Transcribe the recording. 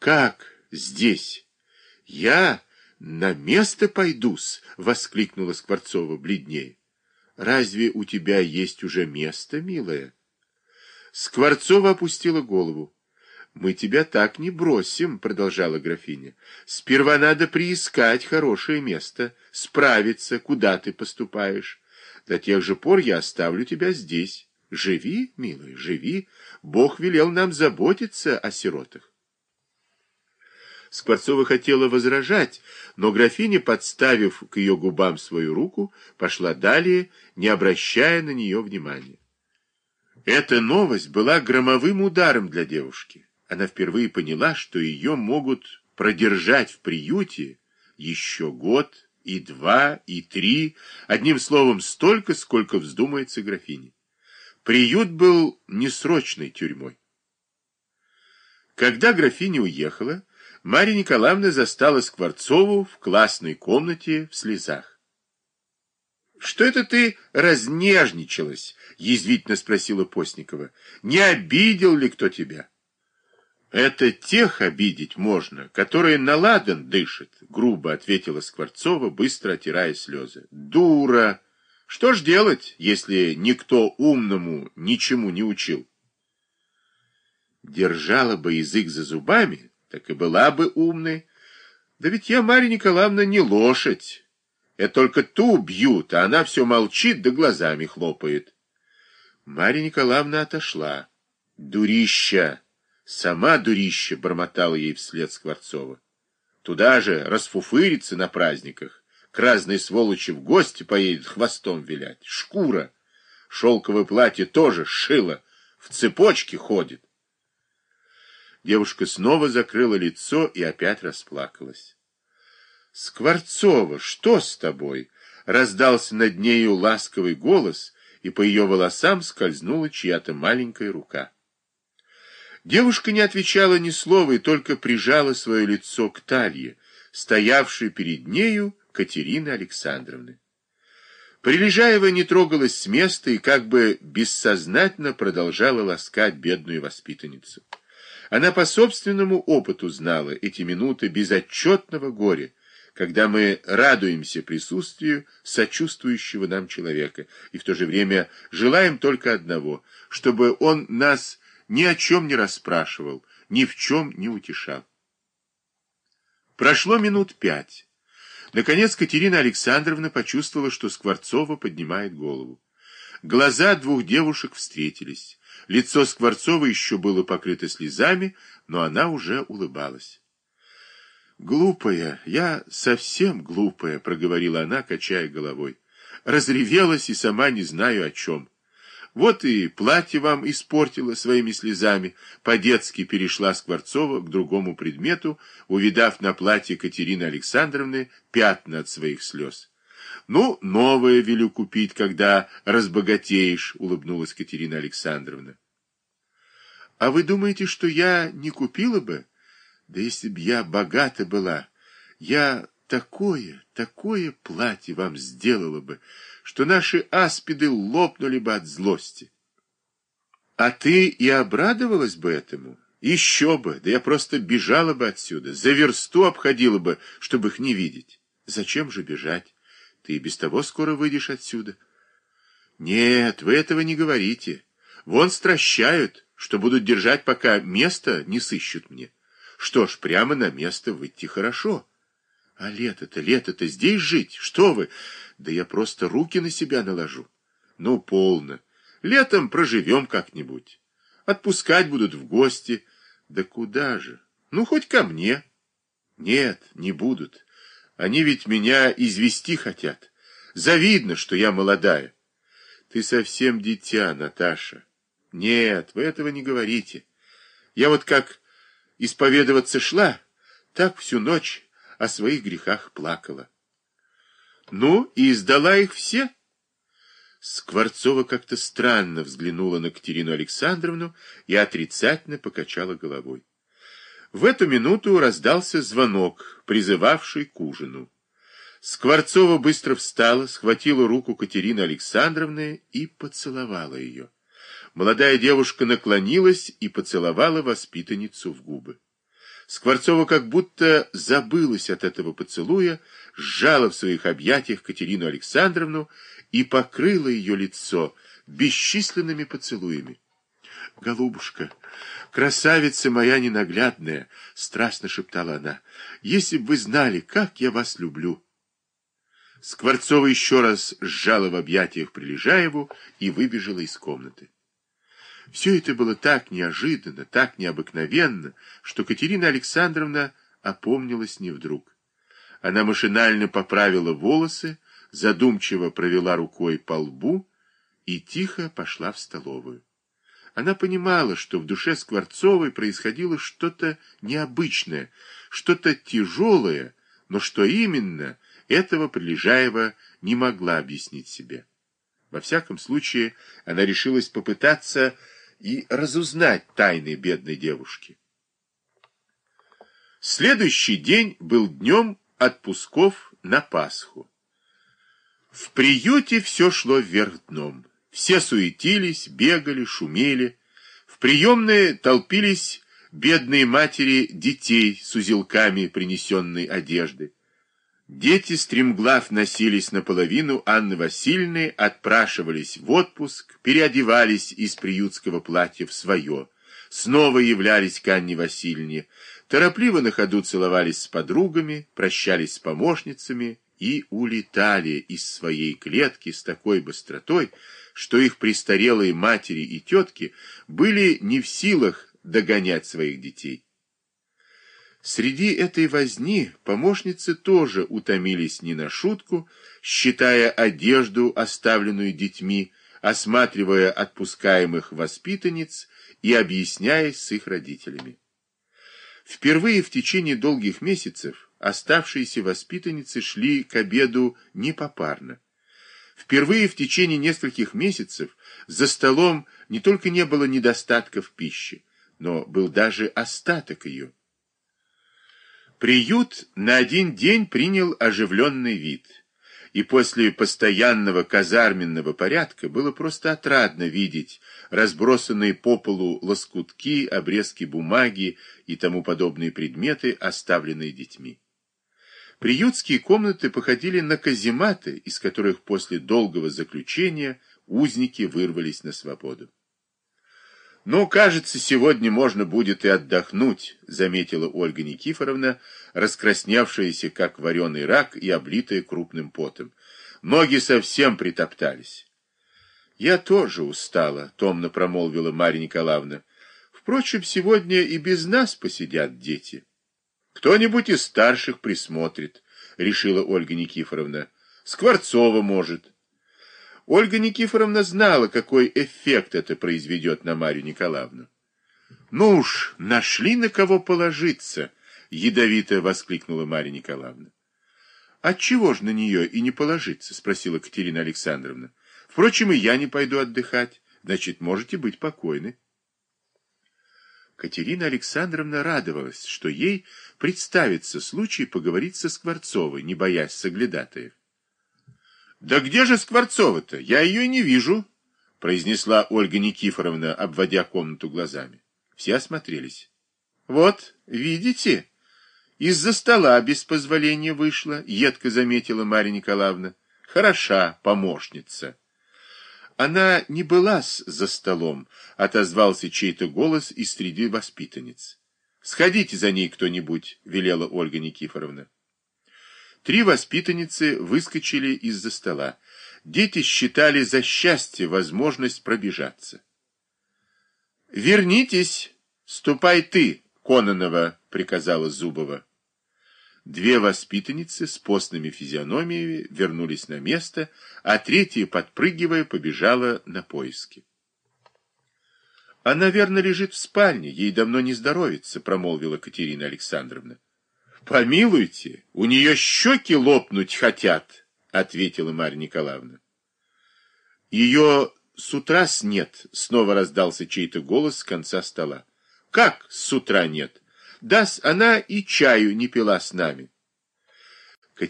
Как здесь? Я на место пойдусь, воскликнула Скворцова бледнее. Разве у тебя есть уже место, милая? Скворцова опустила голову. «Мы тебя так не бросим», — продолжала графиня. «Сперва надо приискать хорошее место, справиться, куда ты поступаешь. До тех же пор я оставлю тебя здесь. Живи, милая, живи. Бог велел нам заботиться о сиротах». Скворцова хотела возражать, но графиня, подставив к ее губам свою руку, пошла далее, не обращая на нее внимания. Эта новость была громовым ударом для девушки. Она впервые поняла, что ее могут продержать в приюте еще год, и два, и три, одним словом, столько, сколько вздумается графине. Приют был несрочной тюрьмой. Когда графиня уехала, Марья Николаевна застала Скворцову в классной комнате в слезах. «Что это ты разнежничалась?» — язвительно спросила Постникова. «Не обидел ли кто тебя?» «Это тех обидеть можно, которые на ладан дышат», — грубо ответила Скворцова, быстро отирая слезы. «Дура! Что ж делать, если никто умному ничему не учил?» Держала бы язык за зубами, так и была бы умной. Да ведь я, Марья Николаевна, не лошадь. Это только ту бьют, а она все молчит да глазами хлопает. Марья Николаевна отошла. Дурища! Сама дурища! Бормотала ей вслед Скворцова. Туда же расфуфырится на праздниках. К разной сволочи в гости поедет хвостом вилять. Шкура! Шелковое платье тоже шило. В цепочке ходит. Девушка снова закрыла лицо и опять расплакалась. «Скворцова, что с тобой?» Раздался над нею ласковый голос, и по ее волосам скользнула чья-то маленькая рука. Девушка не отвечала ни слова и только прижала свое лицо к талье, стоявшей перед нею Катерины Александровны. Прилежаева не трогалась с места и как бы бессознательно продолжала ласкать бедную воспитанницу. Она по собственному опыту знала эти минуты безотчетного горя, когда мы радуемся присутствию сочувствующего нам человека и в то же время желаем только одного, чтобы он нас ни о чем не расспрашивал, ни в чем не утешал. Прошло минут пять. Наконец Катерина Александровна почувствовала, что Скворцова поднимает голову. Глаза двух девушек встретились. Лицо Скворцова еще было покрыто слезами, но она уже улыбалась. «Глупая, я совсем глупая», — проговорила она, качая головой. Разревелась и сама не знаю о чем. Вот и платье вам испортила своими слезами. По-детски перешла Скворцова к другому предмету, увидав на платье Катерины Александровны пятна от своих слез. «Ну, новое велю купить, когда разбогатеешь», — улыбнулась Катерина Александровна. «А вы думаете, что я не купила бы?» Да если б я богата была, я такое, такое платье вам сделала бы, что наши аспиды лопнули бы от злости. А ты и обрадовалась бы этому? Еще бы, да я просто бежала бы отсюда, за версту обходила бы, чтобы их не видеть. Зачем же бежать? Ты без того скоро выйдешь отсюда. Нет, вы этого не говорите. Вон стращают, что будут держать, пока место не сыщут мне. Что ж, прямо на место выйти хорошо. А лето-то, лето-то здесь жить? Что вы? Да я просто руки на себя наложу. Ну, полно. Летом проживем как-нибудь. Отпускать будут в гости. Да куда же? Ну, хоть ко мне. Нет, не будут. Они ведь меня извести хотят. Завидно, что я молодая. Ты совсем дитя, Наташа. Нет, вы этого не говорите. Я вот как исповедоваться шла, так всю ночь о своих грехах плакала. Ну, и издала их все. Скворцова как-то странно взглянула на Катерину Александровну и отрицательно покачала головой. В эту минуту раздался звонок, призывавший к ужину. Скворцова быстро встала, схватила руку Катерины Александровны и поцеловала ее. Молодая девушка наклонилась и поцеловала воспитанницу в губы. Скворцова как будто забылась от этого поцелуя, сжала в своих объятиях Катерину Александровну и покрыла ее лицо бесчисленными поцелуями. «Голубушка, красавица моя ненаглядная!» — страстно шептала она. «Если бы вы знали, как я вас люблю!» Скворцова еще раз сжала в объятиях Прилежаеву и выбежала из комнаты. Все это было так неожиданно, так необыкновенно, что Катерина Александровна опомнилась не вдруг. Она машинально поправила волосы, задумчиво провела рукой по лбу и тихо пошла в столовую. Она понимала, что в душе Скворцовой происходило что-то необычное, что-то тяжелое, но что именно, этого Прилежаева не могла объяснить себе. Во всяком случае, она решилась попытаться и разузнать тайны бедной девушки. Следующий день был днем отпусков на Пасху. В приюте все шло вверх дном. Все суетились, бегали, шумели. В приемные толпились бедные матери детей с узелками принесенной одежды. Дети стремглав носились наполовину Анны Васильевны, отпрашивались в отпуск, переодевались из приютского платья в свое, снова являлись к Анне Васильевне, торопливо на ходу целовались с подругами, прощались с помощницами и улетали из своей клетки с такой быстротой, что их престарелые матери и тетки были не в силах догонять своих детей. Среди этой возни помощницы тоже утомились не на шутку, считая одежду, оставленную детьми, осматривая отпускаемых воспитанниц и объясняясь с их родителями. Впервые в течение долгих месяцев оставшиеся воспитанницы шли к обеду не попарно. Впервые в течение нескольких месяцев за столом не только не было недостатка в пище, но был даже остаток ее. Приют на один день принял оживленный вид, и после постоянного казарменного порядка было просто отрадно видеть разбросанные по полу лоскутки, обрезки бумаги и тому подобные предметы, оставленные детьми. Приютские комнаты походили на казематы, из которых после долгого заключения узники вырвались на свободу. «Ну, кажется, сегодня можно будет и отдохнуть», — заметила Ольга Никифоровна, раскрасневшаяся, как вареный рак, и облитая крупным потом. Ноги совсем притоптались. «Я тоже устала», — томно промолвила Марья Николаевна. «Впрочем, сегодня и без нас посидят дети». «Кто-нибудь из старших присмотрит», — решила Ольга Никифоровна. «Скворцова, может». Ольга Никифоровна знала, какой эффект это произведет на Марию Николаевну. «Ну уж, нашли на кого положиться!» — ядовито воскликнула Марья Николаевна. «Отчего ж на нее и не положиться?» — спросила Катерина Александровна. «Впрочем, и я не пойду отдыхать. Значит, можете быть покойны». Катерина Александровна радовалась, что ей представится случай поговорить со Скворцовой, не боясь соглядатаев. «Да где же Скворцова-то? Я ее не вижу», — произнесла Ольга Никифоровна, обводя комнату глазами. Все осмотрелись. «Вот, видите, из-за стола без позволения вышла», — едко заметила Марья Николаевна. «Хороша помощница». «Она не была за столом», — отозвался чей-то голос из среди воспитанниц. «Сходите за ней кто-нибудь», — велела Ольга Никифоровна. Три воспитанницы выскочили из-за стола. Дети считали за счастье возможность пробежаться. «Вернитесь! Ступай ты, Кононова!» — приказала Зубова. Две воспитанницы с постными физиономиями вернулись на место, а третья, подпрыгивая, побежала на поиски. «Она, верно, лежит в спальне, ей давно не здоровится», — промолвила Катерина Александровна. Помилуйте, у нее щеки лопнуть хотят, ответила Марья Николаевна. Ее с утра нет, снова раздался чей-то голос с конца стола. Как с утра нет? Да, она и чаю не пила с нами.